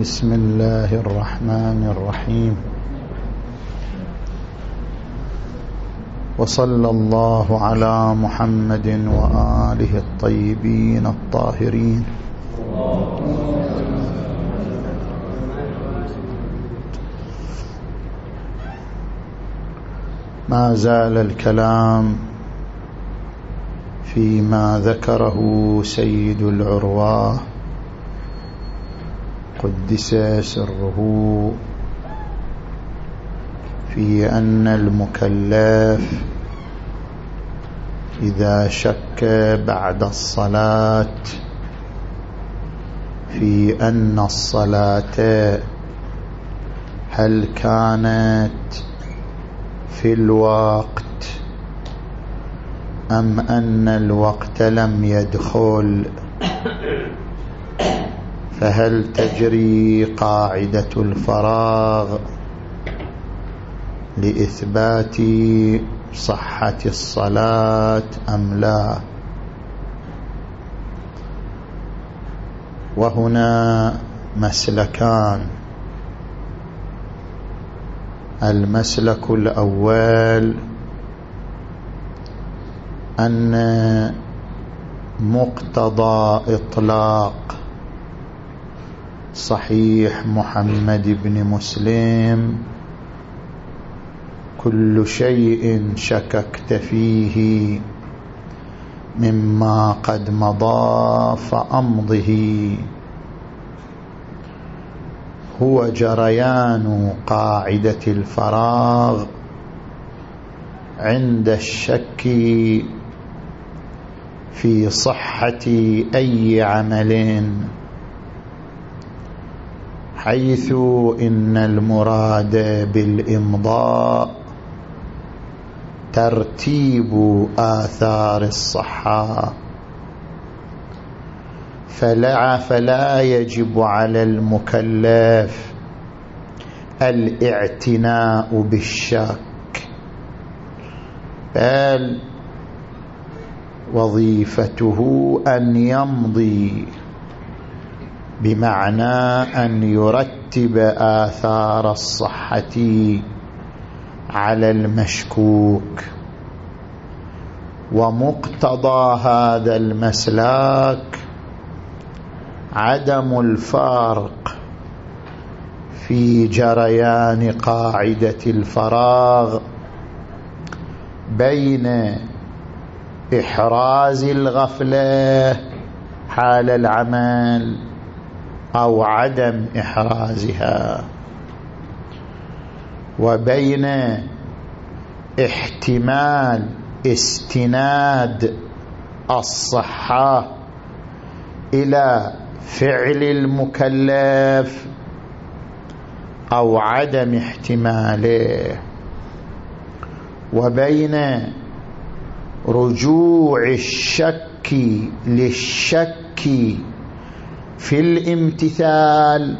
بسم الله الرحمن الرحيم. وصلى الله على محمد وآله الطيبين الطاهرين. ما زال الكلام فيما ذكره سيد العرواه قدس سره في أن المكلف إذا شك بعد الصلاة في أن الصلاة هل كانت في الوقت أم أن الوقت لم يدخل فهل تجري قاعدة الفراغ لإثبات صحة الصلاة أم لا؟ وهنا مسلكان. المسلك الأول أن مقتضى إطلاق صحيح محمد بن مسلم. كل شيء شككت فيه مما قد مضى فأمضه. هو جريان قاعدة الفراغ عند الشك في صحة أي عمل. حيث إن المراد بالإمضاء ترتيب آثار الصحة. فلا فلا يجب على المكلف الاعتناء بالشك بل وظيفته أن يمضي. بمعنى أن يرتب آثار الصحة على المشكوك. ومقتضى هذا المسلاك عدم الفارق في جريان قاعدة الفراغ بين إحراز الغفلة حال العمل أو عدم إحرازها. وبين احتمال استناد الصحة إلى فعل المكلف أو عدم احتماله. وبين رجوع الشك للشك في الامتثال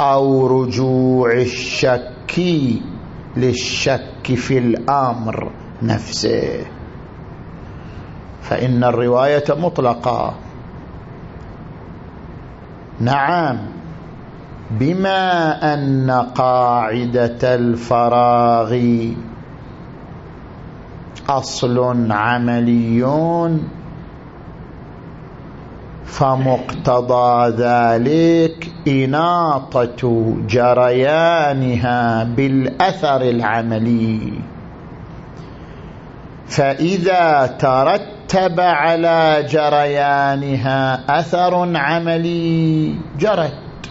أو رجوع الشك للشك في الأمر نفسه. فإن الرواية مطلقة. نعم بما أن قاعدة الفراغ أصل عملي فمقتضى ذلك إناطة جريانها بالأثر العملي. فإذا ترتب على جريانها أثر عملي جرت.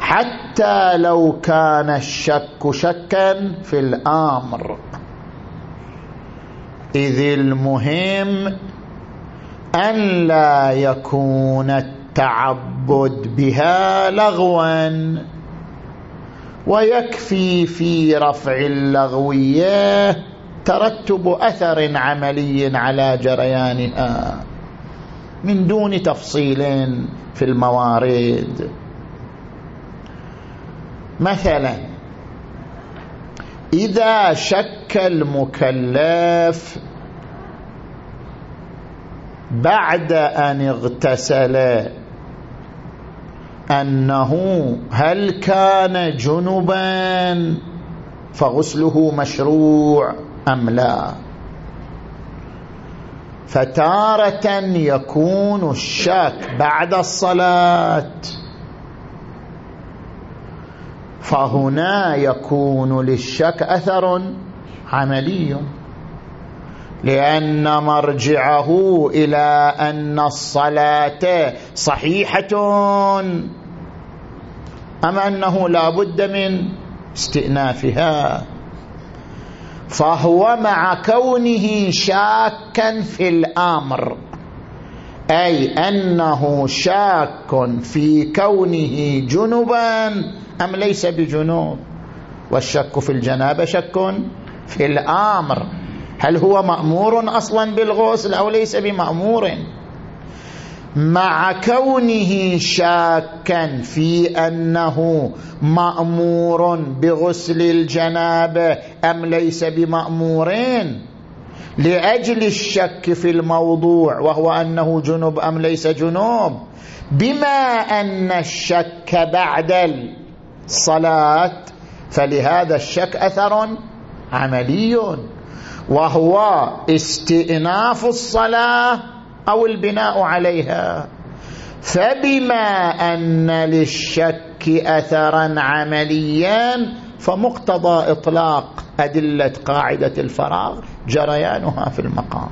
حتى لو كان الشك شكا في الأمر. إذ المهم أن لا يكون التعبد بها لغوا ويكفي في رفع اللغوية ترتب أثر عملي على جريانها من دون تفصيل في الموارد. مثلا إذا شك المكلف بعد أن اغتسل أنه هل كان جنبا فغسله مشروع أم لا؟ فتارة يكون الشك بعد الصلاة. فهنا يكون للشك أثر عملي. لأن مرجعه إلى أن الصلاة صحيحة. أم أنه لا بد من استئنافها؟ فهو مع كونه شاكا في الأمر أي أنه شاك في كونه جنبا أم ليس بجنوب؟ والشك في الجنابة شك في الأمر. هل هو مأمور أصلا بالغسل أو ليس بمأمور؟ مع كونه شاكا في أنه مأمور بغسل الجنابة أم ليس بمأمورين لأجل الشك في الموضوع وهو أنه جنوب أم ليس جنوب. بما أن الشك بعد الصلاة فلهذا الشك أثر عملي. وهو استئناف الصلاة أو البناء عليها. فبما أن للشك أثرا عمليا فمقتضى إطلاق أدلة قاعدة الفراغ جريانها في المقام.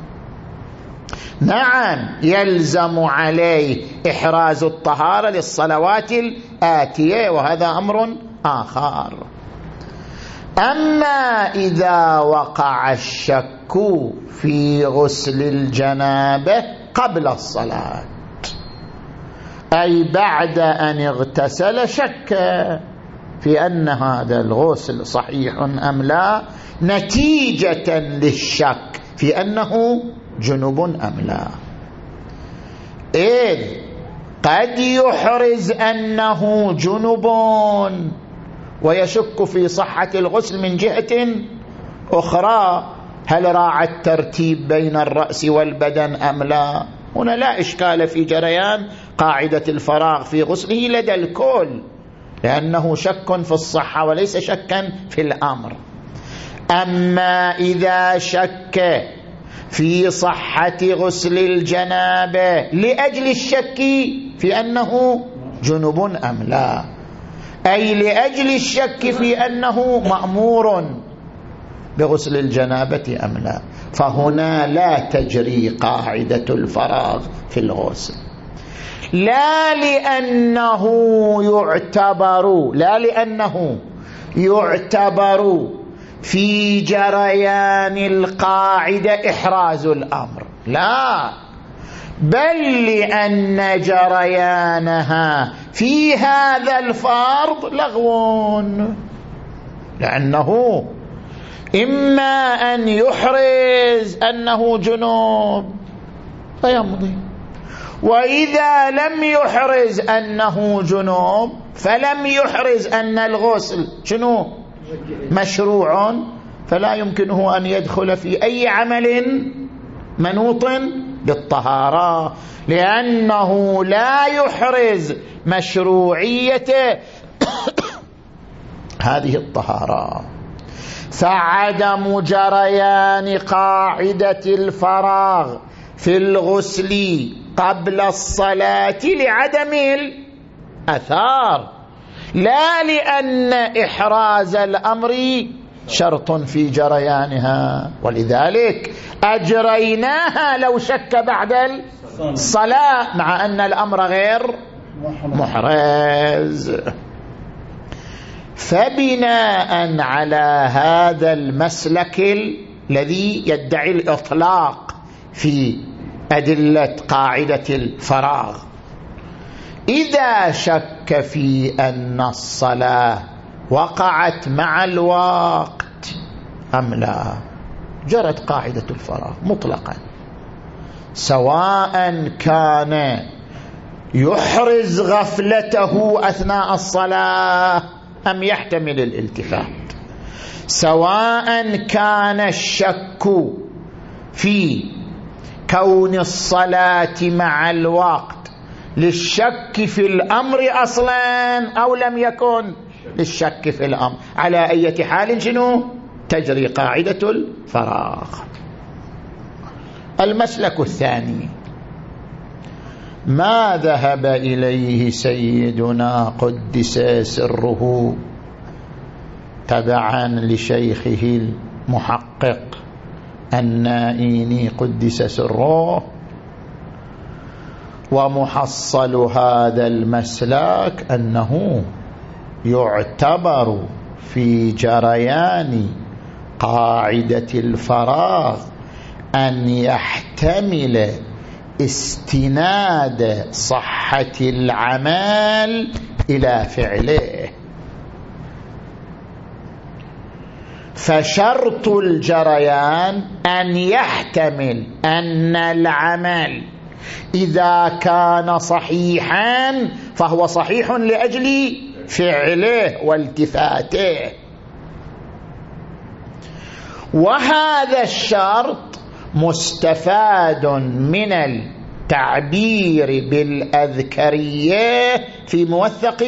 نعم يلزم عليه إحراز الطهارة للصلوات الآتية وهذا أمر آخر. أما إذا وقع الشك في غسل الجنابة قبل الصلاة أي بعد أن اغتسل شك في أن هذا الغسل صحيح أم لا؟ نتيجة للشك في أنه جنوب أم لا؟ إذ قد يحرز أنه جنوب ويشك في صحة الغسل من جهة أخرى هل راعى الترتيب بين الرأس والبدن أم لا؟ هنا لا إشكال في جريان قاعدة الفراغ في غسله لدى الكل لأنه شك في الصحة وليس شكا في الأمر. أما إذا شك في صحة غسل الجنابة لأجل الشك في أنه جنب أم لا؟ أي لأجل الشك في أنه مأمور بغسل الجنابة أم لا. فهنا لا تجري قاعدة الفراغ في الغسل. لا لأنه يعتبر لا لأنه يعتبر في جريان القاعدة إحراز الأمر. لا. بل لأن جريانها في هذا الفرض لغو. لأنه إما أن يحرز أنه جنوب فيمضي. وإذا لم يحرز أنه جنوب فلم يحرز أن الغسل شنو؟ مشروع. فلا يمكنه أن يدخل في أي عمل منوط بالطهارة لأنه لا يحرز مشروعية هذه الطهارة. فعدم جريان قاعدة الفراغ في الغسل قبل الصلاة لعدم الأثار لا لأن إحراز الأمر شرط في جريانها. ولذلك أجريناها لو شك بعد الصلاة مع أن الأمر غير محرز. فبناء على هذا المسلك الذي يدعي الإطلاق في أدلة قاعدة الفراغ. إذا شك في أن الصلاة وقعت مع الوقت أم لا؟ جرت قاعدة الفراغ مطلقا. سواء كان يحرز غفلته أثناء الصلاة أم يحتمل الالتفات. سواء كان الشك في كون الصلاة مع الوقت للشك في الأمر أصلا أو لم يكن. للشك في الأمر. على أي حال شنو؟ تجري قاعدة الفراغ. المسلك الثاني. ما ذهب إليه سيدنا قدس سره تبعا لشيخه المحقق النائيني قدس سره ومحصل هذا المسلك أنه يعتبر في جريان قاعدة الفراغ أن يحتمل استناد صحة العمل إلى فعله. فشرط الجريان أن يحتمل أن العمل إذا كان صحيحا فهو صحيح لأجل فعله والتفاته. وهذا الشرط مستفاد من التعبير بالأذكرية في موثق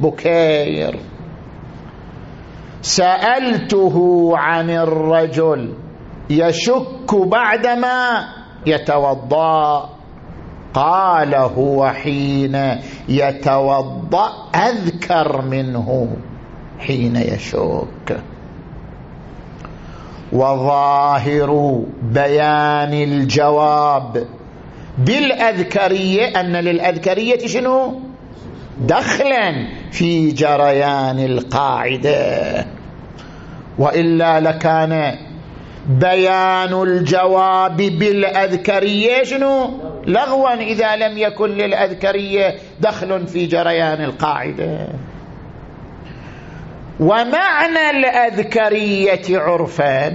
بكير. سألته عن الرجل يشك بعدما يتوضأ. قال هو حين يتوضأ أذكر منه حين يشك وظاهر بيان الجواب بالأذكرية أن للأذكرية شنو؟ دخلا في جريان القاعدة. وإلا لكان بيان الجواب بالأذكرية شنو؟ لغوا إذا لم يكن للأذكرية دخل في جريان القاعدة. ومعنى الأذكرية عرفا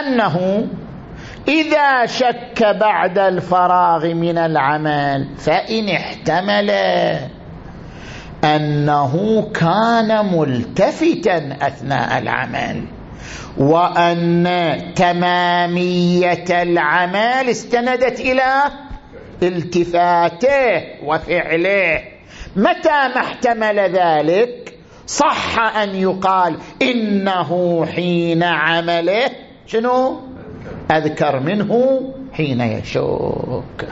أنه إذا شك بعد الفراغ من العمل فإن احتمل أنه كان ملتفتا أثناء العمل وأن تمامية العمل استندت إلى التفاته وفعله. متى ما احتمل ذلك صح أن يقال إنه حين عمله. شنو؟ أذكر منه حين يشك.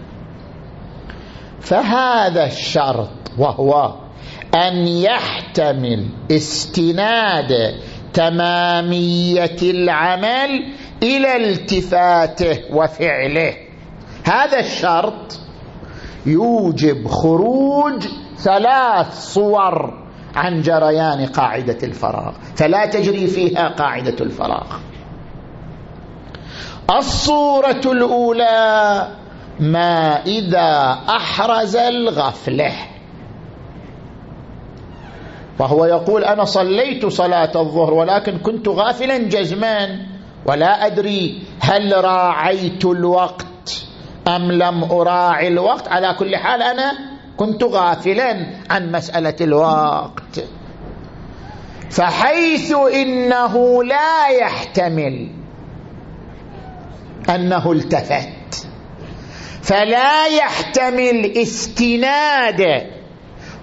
فهذا الشرط وهو أن يحتمل استناد تمامية العمل إلى التفاته وفعله. هذا الشرط يوجب خروج ثلاث صور عن جريان قاعدة الفراغ فلا تجري فيها قاعدة الفراغ. الصورة الأولى ما إذا أحرز الغفلة. وهو يقول أنا صليت صلاة الظهر ولكن كنت غافلا جزمان ولا أدري هل راعيت الوقت أم لم أراعي الوقت؟ على كل حال أنا كنت غافلا عن مسألة الوقت. فحيث إنه لا يحتمل أنه التفت. فلا يحتمل استناد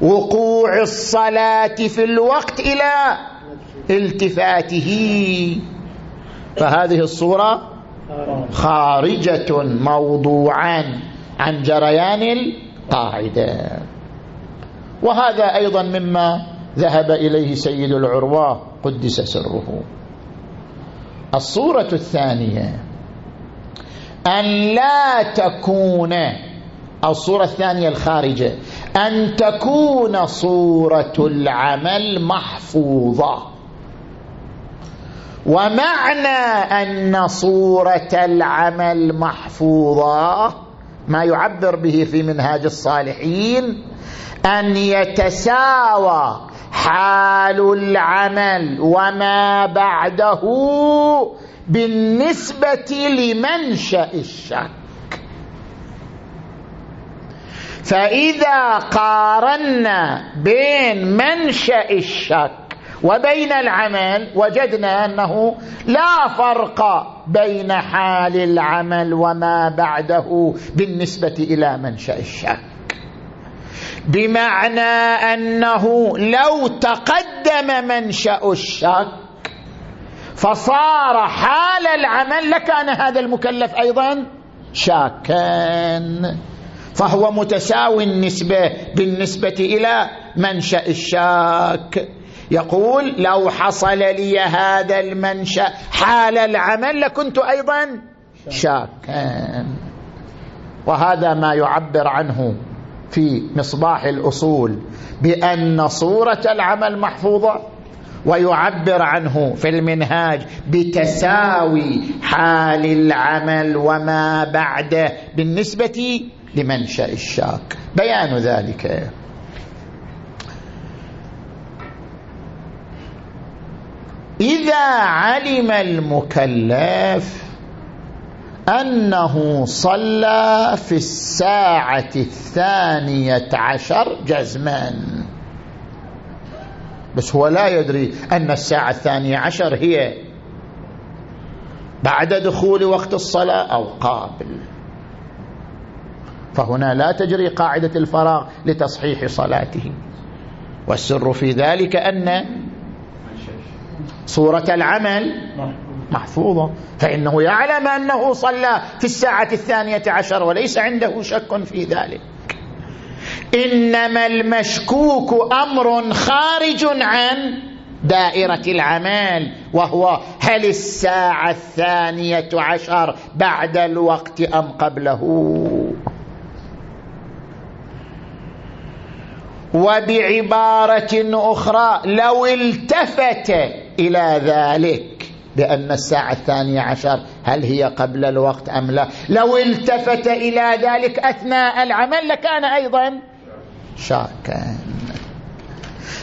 وقوع الصلاة في الوقت إلى التفاته. فهذه الصورة خارجة موضوعا عن جريان القاعدة. وهذا أيضا مما ذهب إليه سيد العروة قدس سره. الصورة الثانية أن لا تكون الصورة الثانية الخارجة أن تكون صورة العمل محفوظة. ومعنى أن صورة العمل محفوظة ما يعبر به في منهاج الصالحين أن يتساوى حال العمل وما بعده بالنسبة لمنشأ الشك. فإذا قارنا بين منشأ الشك وبين العمل وجدنا أنه لا فرق بين حال العمل وما بعده بالنسبة إلى منشأ الشك. بمعنى أنه لو تقدم منشأ الشك فصار حال العمل لكان هذا المكلف أيضا شاكا. فهو متساوي النسبة بالنسبة إلى منشأ الشاك يقول لو حصل لي هذا المنشأ حال العمل لكنت أيضا شاكا. وهذا ما يعبر عنه في مصباح الأصول بأن صورة العمل محفوظة ويعبر عنه في المنهاج بتساوي حال العمل وما بعده بالنسبة لمنشأ الشاك. بيان ذلك. إذا علم المكلف أنه صلى في الساعة الثانية عشر جزما. بس هو لا يدري أن الساعة الثانية عشر هي بعد دخول وقت الصلاة أو قابل. فهنا لا تجري قاعدة الفراغ لتصحيح صلاته. والسر في ذلك أن صورة العمل محفوظة. فإنه يعلم أنه صلى في الساعة الثانية عشر وليس عنده شك في ذلك. إنما المشكوك أمر خارج عن دائرة العمل وهو هل الساعة الثانية عشر بعد الوقت أم قبله؟ وبعبارة أخرى لو التفت إلى ذلك بأن الساعة الثانية عشر هل هي قبل الوقت أم لا؟ لو التفت إلى ذلك أثناء العمل لكان أيضا شاكا.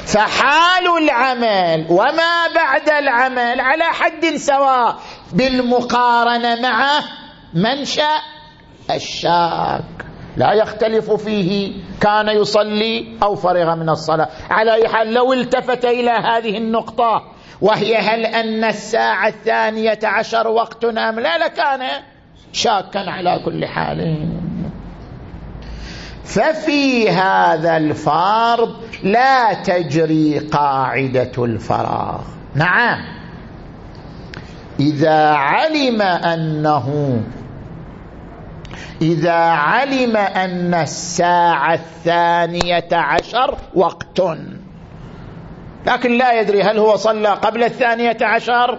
فحال العمل وما بعد العمل على حد سواء بالمقارنة مع منشأ الشاك. لا يختلف فيه كان يصلي أو فرغ من الصلاة. على أي حال لو التفت إلى هذه النقطة وهي هل أن الساعة الثانية عشر وقت أم؟ لا لكان شاكا على كل حال. ففي هذا الفرض لا تجري قاعدة الفراغ. نعم. إذا علم أنه إذا علم أن الساعة الثانية عشر وقت لكن لا يدري هل هو صلى قبل الثانية عشر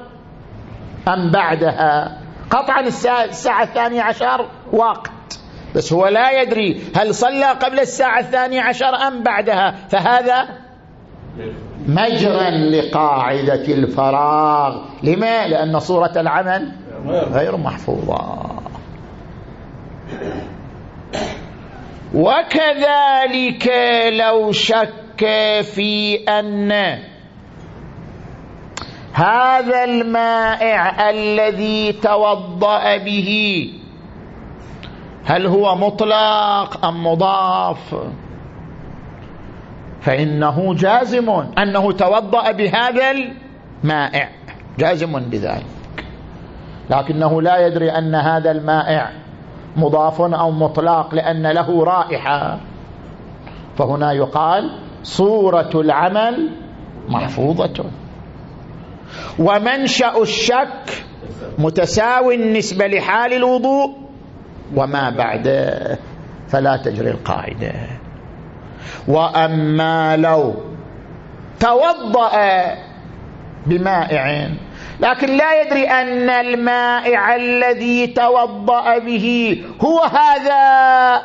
أم بعدها. قطعا الساعة الثانية عشر وقت. بس هو لا يدري هل صلى قبل الساعة الثانية عشر أم بعدها. فهذا مجرا لقاعدة الفراغ. لما؟ لأن صورة العمل غير محفوظة. وكذلك لو شك في أن هذا المائع الذي توضأ به. هل هو مطلق أم مضاف؟ فإنه جازم أنه توضأ بهذا المائع. جازم بذلك. لكنه لا يدري أن هذا المائع مضاف أو مطلق لأن له رائحة. فهنا يقال صورة العمل محفوظة. ومنشأ الشك متساوي النسبة لحال الوضوء وما بعده فلا تجري القاعدة. وأما لو توضأ بمائع لكن لا يدري أن المائع الذي توضأ به هو هذا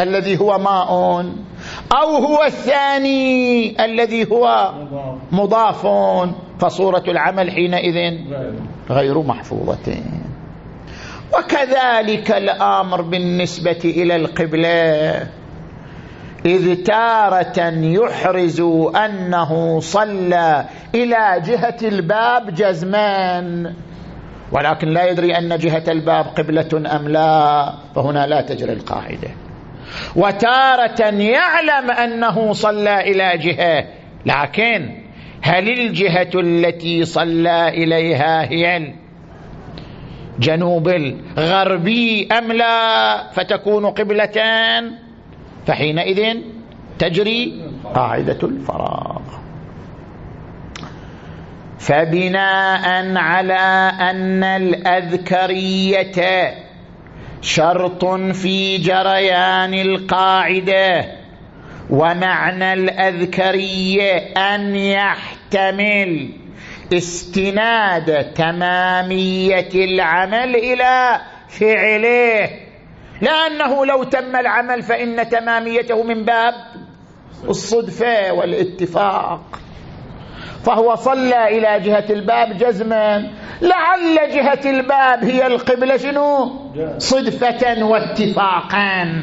الذي هو ماء. أو هو الثاني الذي هو مضاف فصورة العمل حينئذ غير محفوظة. وكذلك الأمر بالنسبة إلى القبلة إذ تارة يحرز أنه صلى إلى جهة الباب جزمان ولكن لا يدري أن جهة الباب قبلة أم لا فهنا لا تجري القاعدة. وتارة يعلم أنه صلى إلى جهة. لكن هل الجهة التي صلى إليها هي الجنوب الغربي أم لا؟ فتكون قبلتان. فحينئذ تجري قاعدة الفراغ. فبناء على أن الأذكرية شرط في جريان القاعدة ومعنى الأذكرية أن يحتمل استناد تمامية العمل إلى فعله. لأنه لو تم العمل فإن تماميته من باب الصدفة والاتفاق. فهو صلى إلى جهة الباب جزما. لعل جهة الباب هي القبلة شنو؟ صدفة واتفاقا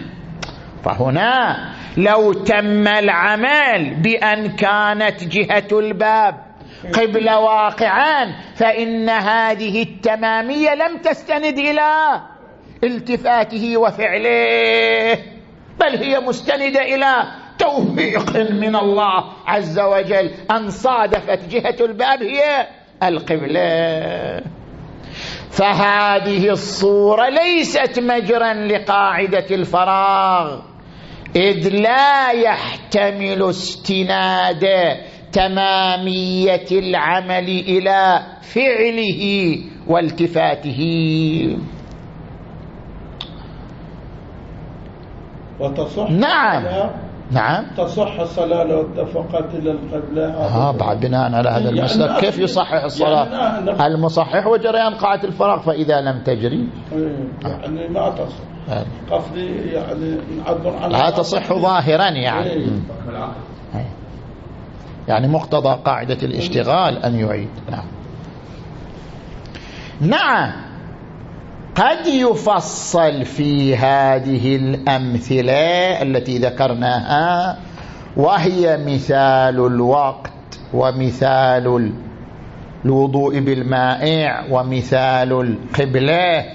فهنا لو تم العمل بأن كانت جهة الباب قبل واقعا فإن هذه التمامية لم تستند إلى التفاته وفعله بل هي مستندة إلى توفيق من الله عز وجل. أن صادفت جهة الباب هي القبلة. فهذه الصورة ليست مجرا لقاعدة الفراغ. إذ لا يحتمل استناد تمامية العمل إلى فعله والتفاته. وتصح نعم. نعم. تصح الصلاة لو اتفقت إلى القبلة؟ ها بعد بناء على هذا يعني المسلك كيف يصحح الصلاة؟ يعني المصحح وجريان قاعة الفراغ فإذا لم تجري إيه، يعني ما تصح. آه. قصدي يعني نعبر عن لا تصح ظاهرا يعني. إيه. يعني مقتضى قاعدة الاشتغال أن يعيد. نعم. نعم. قد يفصل في هذه الأمثلة التي ذكرناها وهي مثال الوقت ومثال الوضوء بالمائع ومثال القبلة.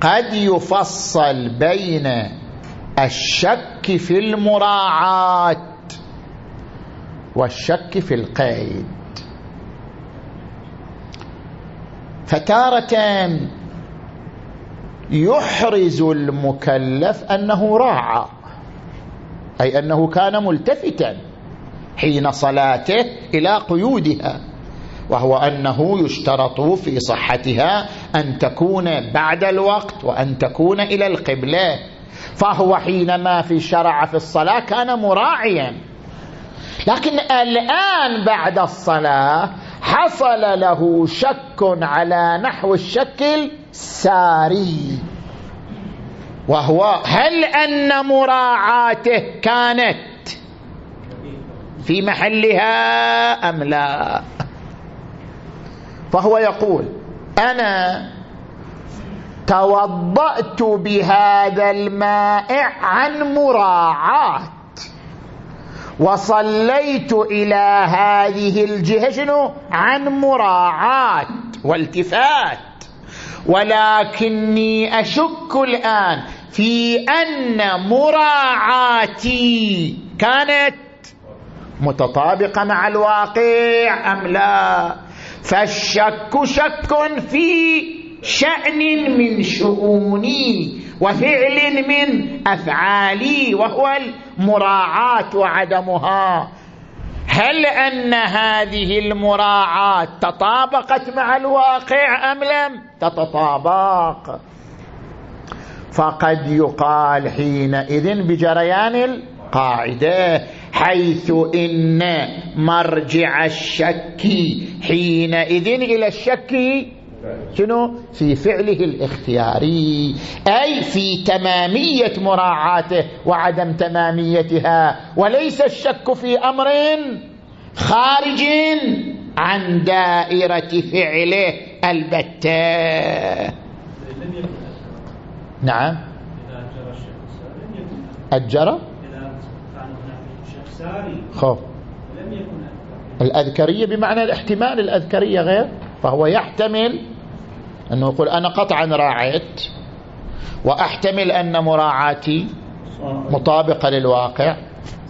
قد يفصل بين الشك في المراعاة والشك في القيد. فتارة يحرز المكلف أنه راعى أي أنه كان ملتفتا حين صلاته إلى قيودها وهو أنه يشترط في صحتها أن تكون بعد الوقت وأن تكون إلى القبلة. فهو حينما في شرع في الصلاة كان مراعيا. لكن الآن بعد الصلاة حصل له شك على نحو الشك الساري. وهو هل أن مراعاته كانت في محلها أم لا؟ فهو يقول أنا توضأت بهذا المائع عن مراعاة. وصليت إلى هذه الجهة شنو؟ عن مراعاة والتفات. ولكني أشك الآن في أن مراعاتي كانت متطابقة مع الواقع أم لا؟ فالشك شك في شأن من شؤوني وفعل من أفعالي وهو المراعاة وعدمها. هل أن هذه المراعاة تطابقت مع الواقع أم لم؟ تتطابق. فقد يقال حينئذ بجريان القاعدة حيث إن مرجع الشك حينئذ إلى الشك شنو؟ في فعله الاختياري. أي في تمامية مراعاته وعدم تماميتها. وليس الشك في أمر خارج عن دائرة فعله البتة. نعم. أجرى خب الأذكرية بمعنى الاحتمال الأذكرية غير فهو يحتمل أنه يقول أنا قطعا راعيت وأحتمل أن مراعاتي مطابقة للواقع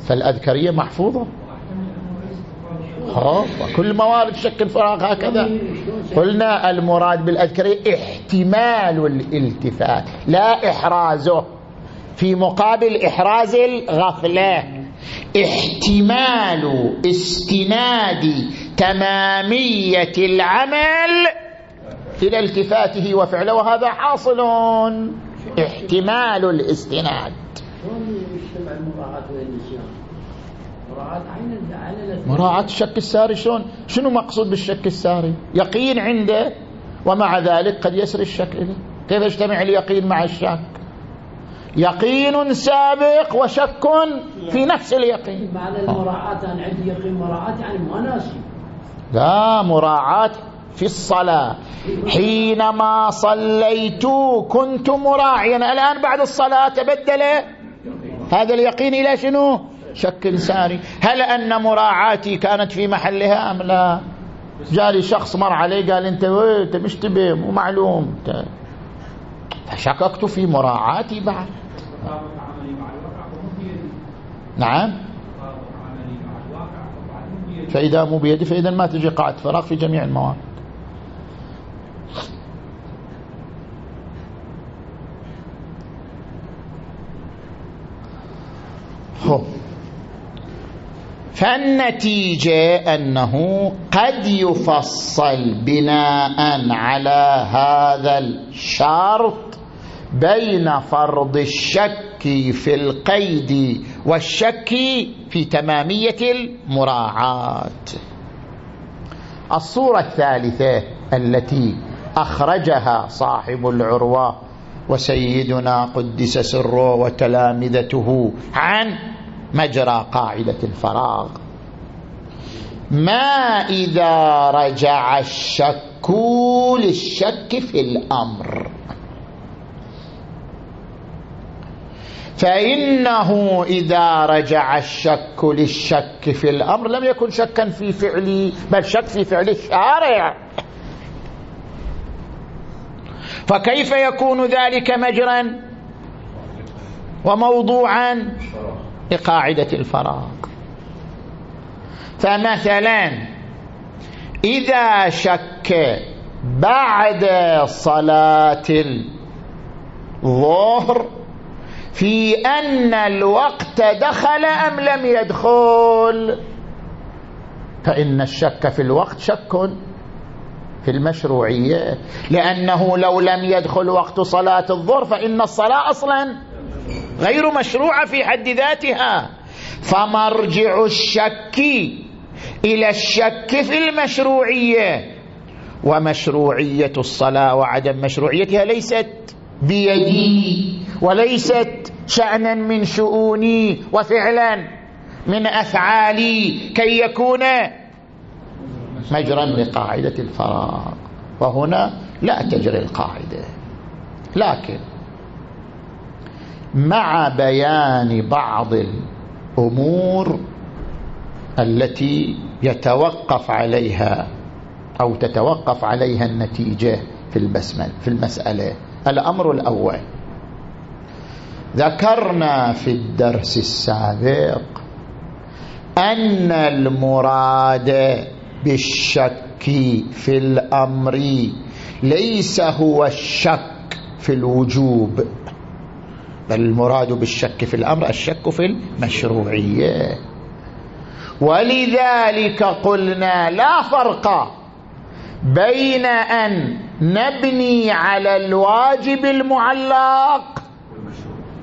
فالأذكرية محفوظة. كل موارد شك الفراغ هكذا. قلنا المراد بالأذكرية احتمال الالتفات لا إحرازه. في مقابل إحراز الغفلة. احتمال استناد تمامية العمل إلى التفاته وفعله وهذا حاصل احتمال الاستناد. مراعاة الشك الساري شلون؟ شنو مقصود بالشك الساري؟ يقين عنده ومع ذلك قد يسري الشك إليه. كيف يجتمع اليقين مع الشك؟ يقين سابق وشك في نفس اليقين. معنى المراعاة أنا عندي يقين مراعاة يعني ما ناسي. لا مراعاة في الصلاة. حينما صليت كنت مراعيا. الآن بعد الصلاة تبدل. هذا اليقين إلى شنو؟ شك ساري هل أن مراعاتي كانت في محلها أم لا؟ جالي شخص مر علي قال أنت أنت مش تبي مو معلوم. فشككت في مراعاتي بعد. نعم. فإذا مو بيدي فإذا ما تجي قاعدة فراغ في جميع فالنتيجة أنه قد يفصل بناء على هذا الشرط بين فرض الشك في القيد والشك في تمامية المراعاة. الصورة الثالثة التي أخرجها صاحب العروة وسيدنا قدس سره وتلامذته عن مجرى قاعدة الفراغ. ما إذا رجع الشك للشك في الأمر. فإنه إذا رجع الشك للشك في الأمر لم يكن شكا في فعلي بل شك في فعل الشارع. فكيف يكون ذلك مجرا وموضوعا لقاعدة الفراغ؟ فمثلا إذا شك بعد صلاة الظهر في أن الوقت دخل أم لم يدخل فإن الشك في الوقت شك. في المشروعية لأنه لو لم يدخل وقت صلاة الظهر فإن الصلاة أصلا غير مشروعة في حد ذاتها. فمرجع الشك إلى الشك في المشروعية. ومشروعية الصلاة وعدم مشروعيتها ليست بيدي وليست شأنا من شؤوني وفعلا من أفعالي كي يكون مجرا لقاعدة الفراغ. وهنا لا تجري القاعدة. لكن مع بيان بعض الأمور التي يتوقف عليها أو تتوقف عليها النتيجة في البسمل في المسألة. الأمر الأول. ذكرنا في الدرس السابق أن المراد بالشك في الأمر ليس هو الشك في الوجوب بل المراد بالشك في الأمر الشك في المشروعية. ولذلك قلنا لا فرق بين أن نبني على الواجب المعلق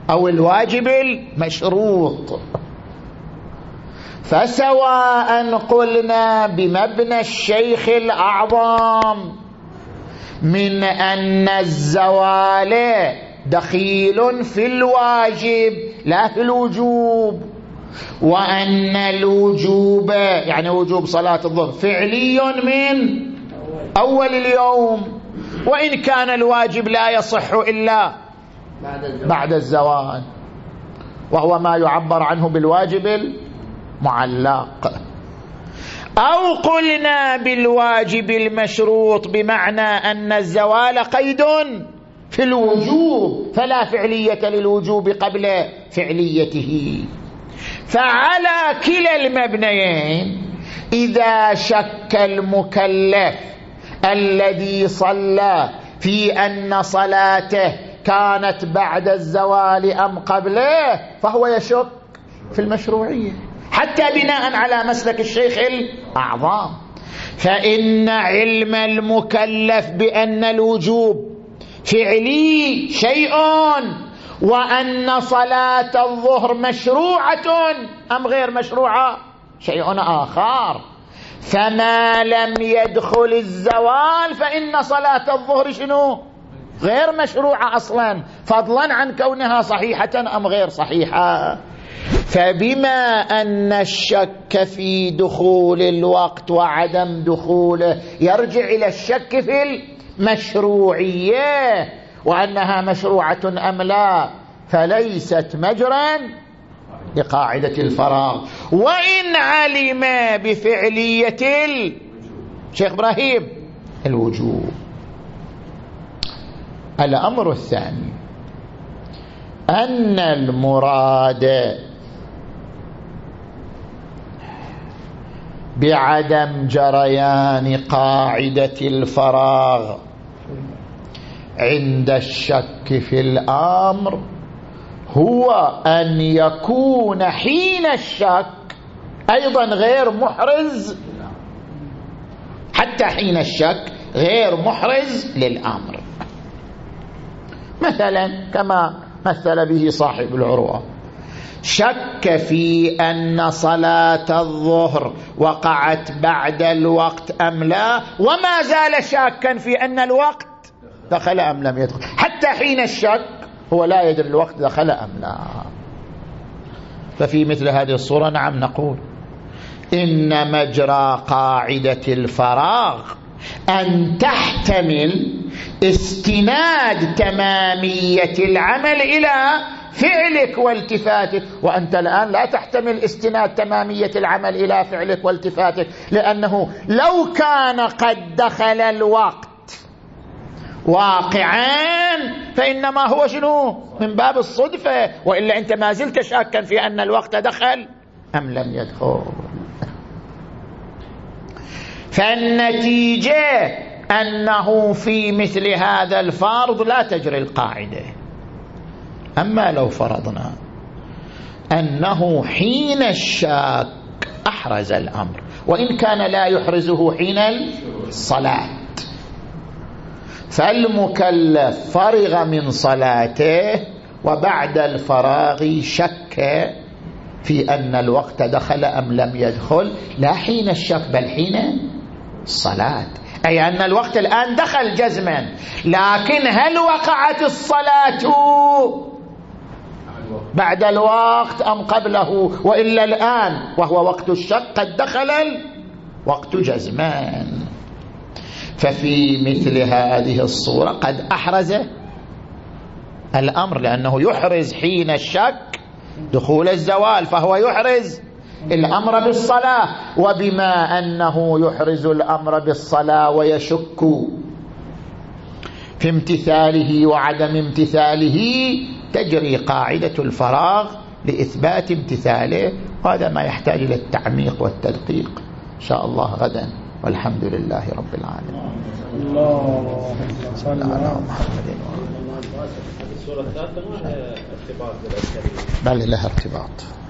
أو الواجب المشروط فسواء قلنا بمبنى الشيخ الأعظم من أن الزوال دخيل في الواجب لا في الوجوب. وأن الوجوب يعني وجوب صلاة الظهر فعلي من أول اليوم. وإن كان الواجب لا يصح إلا بعد الزوال. وهو ما يعبر عنه بالواجب المعلق أو قلنا بالواجب المشروط بمعنى أن الزوال قيد في الوجوب فلا فعلية للوجوب قبل فعليته. فعلى كلا المبنيين إذا شك المكلف الذي صلى في أن صلاته كانت بعد الزوال أم قبله فهو يشك في المشروعية. حتى بناء على مسلك الشيخ الأعظام. فإن علم المكلف بأن الوجوب فعلي شيء وأن صلاة الظهر مشروعة أم غير مشروعة؟ شيء آخر. فما لم يدخل الزوال فإن صلاة الظهر شنو؟ غير مشروعة أصلا. فضلا عن كونها صحيحة أم غير صحيحة. فبما أن الشك في دخول الوقت وعدم دخوله يرجع إلى الشك في المشروعية وأنها مشروعة أم لا؟ فليست مجرا لقاعدة الفراغ. وإن علم بفعلية شيخ إبراهيم الوجوب. الأمر الثاني أن المراد بعدم جريان قاعدة الفراغ عند الشك في الأمر هو أن يكون حين الشك أيضا غير محرز حتى حين الشك غير محرز للأمر. مثلا كما مثل به صاحب العروة. شك في أن صلاة الظهر وقعت بعد الوقت أم لا وما زال شاكا في أن الوقت دخل أم لم يدخل. حتى حين الشك هو لا يدري الوقت دخل أم لا. ففي مثل هذه الصورة نعم نقول إن مجرى قاعدة الفراغ أن تحتمل استناد تمامية العمل إلى فعلك والتفاتك. وأنت الآن لا تحتمل استناد تمامية العمل إلى فعلك والتفاتك لأنه لو كان قد دخل الوقت واقعا فإنما هو شنو؟ من باب الصدفة. وإلا أنت ما زلت شاكا في أن الوقت دخل أم لم يدخل. فالنتيجة أنه في مثل هذا الفارض لا تجري القاعدة. أما لو فرضنا أنه حين الشاك أحرز الأمر وإن كان لا يحرزه حين الصلاة. فالمكلف فرغ من صلاته وبعد الفراغ شك في أن الوقت دخل أم لم يدخل لا حين الشك بل حين الصلاة. أي أن الوقت الآن دخل جزما لكن هل وقعت الصلاة بعد الوقت أم قبله؟ وإلا الآن وهو وقت الشك قد دخل وقت جزمان ففي مثل هذه الصورة قد أحرز الأمر لأنه يحرز حين الشك دخول الزوال فهو يحرز الأمر بالصلاة وبما أنه يحرز الأمر بالصلاة ويشك في امتثاله وعدم امتثاله تجري قاعدة الفراغ لإثبات امتثاله وهذا ما يحتاج إلى التعميق والتدقيق إن شاء الله غدا. والحمد لله رب العالمين. الله صلى على محمد. الصورة الثالثة ما لها ارتباط بل لها ارتباط